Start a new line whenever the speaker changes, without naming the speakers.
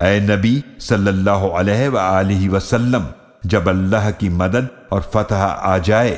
اے نبی صلی اللہ علیہ وآلہ وسلم، جب اللہ کی مدد اور فتح آ جائے